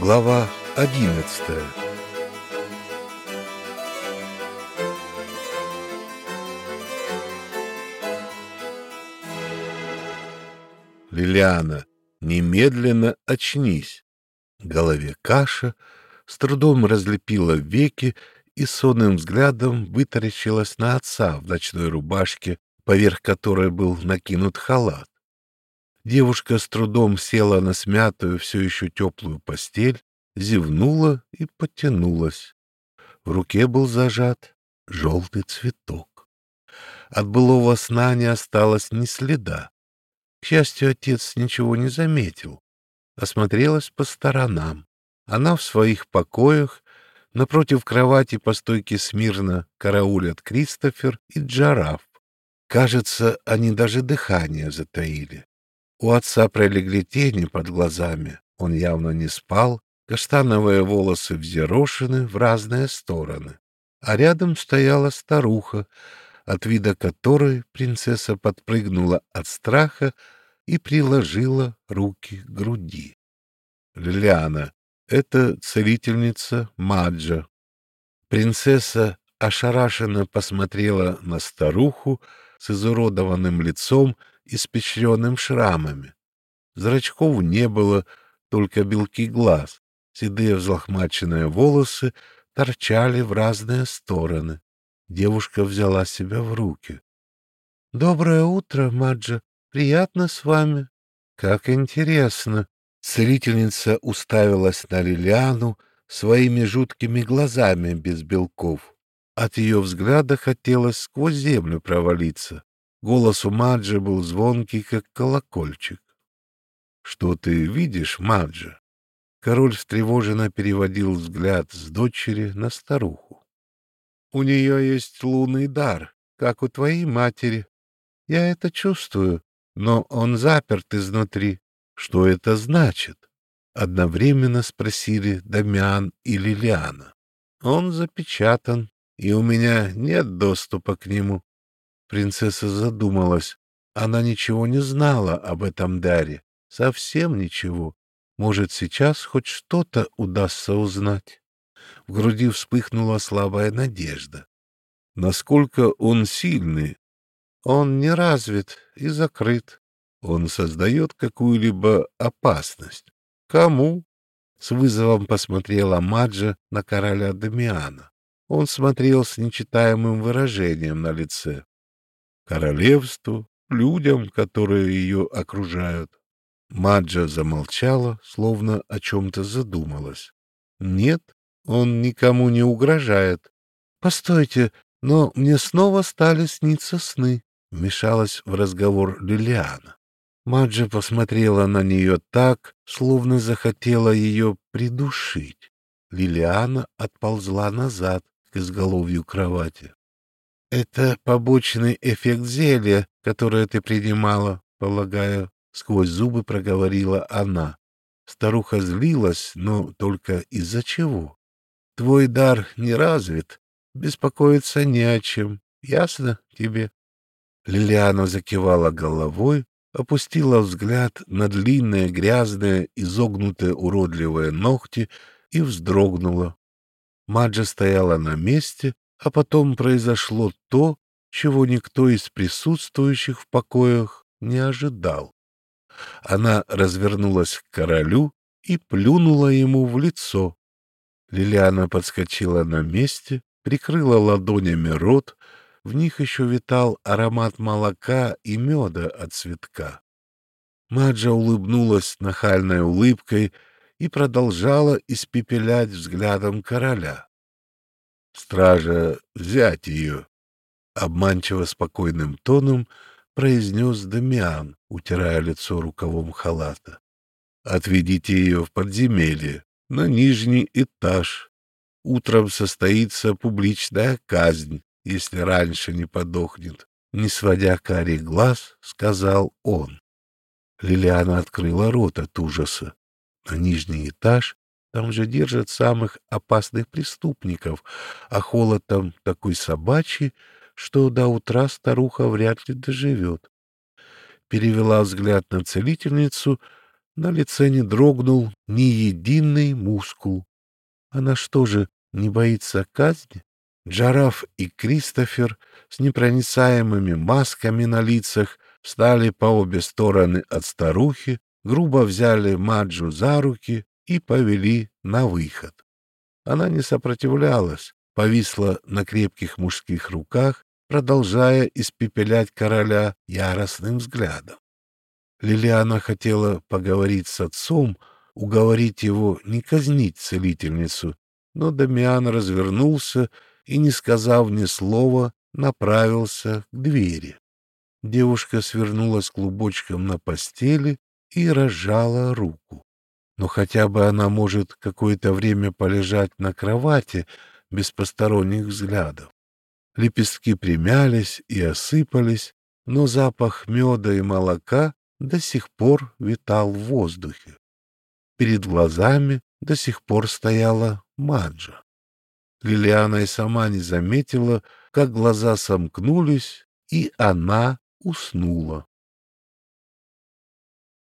Глава одиннадцатая Лилиана, немедленно очнись. В голове каша, с трудом разлепила веки и сонным взглядом вытаращилась на отца в ночной рубашке, поверх которой был накинут халат. Девушка с трудом села на смятую, все еще теплую постель, зевнула и потянулась. В руке был зажат желтый цветок. От былого сна не осталось ни следа. К счастью, отец ничего не заметил. Осмотрелась по сторонам. Она в своих покоях, напротив кровати по стойке смирно караулят Кристофер и Джараф. Кажется, они даже дыхание затаили. У отца пролегли тени под глазами, он явно не спал, каштановые волосы взъерошены в разные стороны. А рядом стояла старуха, от вида которой принцесса подпрыгнула от страха и приложила руки к груди. Лилиана — это целительница Маджа. Принцесса ошарашенно посмотрела на старуху с изуродованным лицом испещренным шрамами. Зрачков не было, только белки глаз. Седые взлохмаченные волосы торчали в разные стороны. Девушка взяла себя в руки. — Доброе утро, Маджа. Приятно с вами. — Как интересно. Целительница уставилась на Лилиану своими жуткими глазами без белков. От ее взгляда хотелось сквозь землю провалиться. Голос у Маджи был звонкий, как колокольчик. — Что ты видишь, Маджа? Король встревоженно переводил взгляд с дочери на старуху. — У нее есть лунный дар, как у твоей матери. Я это чувствую, но он заперт изнутри. Что это значит? Одновременно спросили Дамиан и Лилиана. Он запечатан, и у меня нет доступа к нему. Принцесса задумалась. Она ничего не знала об этом даре. Совсем ничего. Может, сейчас хоть что-то удастся узнать. В груди вспыхнула слабая надежда. Насколько он сильный? Он не развит и закрыт. Он создает какую-либо опасность. Кому? С вызовом посмотрела Маджа на короля Дамиана. Он смотрел с нечитаемым выражением на лице королевству, людям, которые ее окружают. Маджа замолчала, словно о чем-то задумалась. Нет, он никому не угрожает. Постойте, но мне снова стали сниться сны, вмешалась в разговор Лилиана. Маджа посмотрела на нее так, словно захотела ее придушить. Лилиана отползла назад к изголовью кровати. Это побочный эффект зелья, которое ты принимала, полагаю, сквозь зубы проговорила она. Старуха злилась, но только из-за чего? Твой дар не развит, беспокоиться не о чем. Ясно тебе? Лилиана закивала головой, опустила взгляд на длинные, грязные, изогнутые, уродливые ногти и вздрогнула. Маджа стояла на месте, а потом произошло то, чего никто из присутствующих в покоях не ожидал. Она развернулась к королю и плюнула ему в лицо. Лилиана подскочила на месте, прикрыла ладонями рот, в них еще витал аромат молока и меда от цветка. Маджа улыбнулась нахальной улыбкой и продолжала испепелять взглядом короля. Стража взять ее, — обманчиво спокойным тоном произнес Дамиан, утирая лицо рукавом халата. — Отведите ее в подземелье, на нижний этаж. Утром состоится публичная казнь, если раньше не подохнет. Не сводя карий глаз, сказал он. Лилиана открыла рот от ужаса. На нижний этаж там же держат самых опасных преступников, а холод там такой собачий, что до утра старуха вряд ли доживет. Перевела взгляд на целительницу, На лице не дрогнул ни единый мускул. Она что же, не боится казни? Джараф и Кристофер с непроницаемыми масками на лицах встали по обе стороны от старухи, грубо взяли Маджу за руки и повели на выход. Она не сопротивлялась, повисла на крепких мужских руках, продолжая испепелять короля яростным взглядом. Лилиана хотела поговорить с отцом, уговорить его не казнить целительницу, но Дамиан развернулся и, не сказав ни слова, направился к двери. Девушка свернулась клубочком на постели и разжала руку. Но хотя бы она может какое-то время полежать на кровати без посторонних взглядов. Лепестки примялись и осыпались, но запах меда и молока до сих пор витал в воздухе. Перед глазами до сих пор стояла Маджа. Лилиана и сама не заметила, как глаза сомкнулись, и она уснула.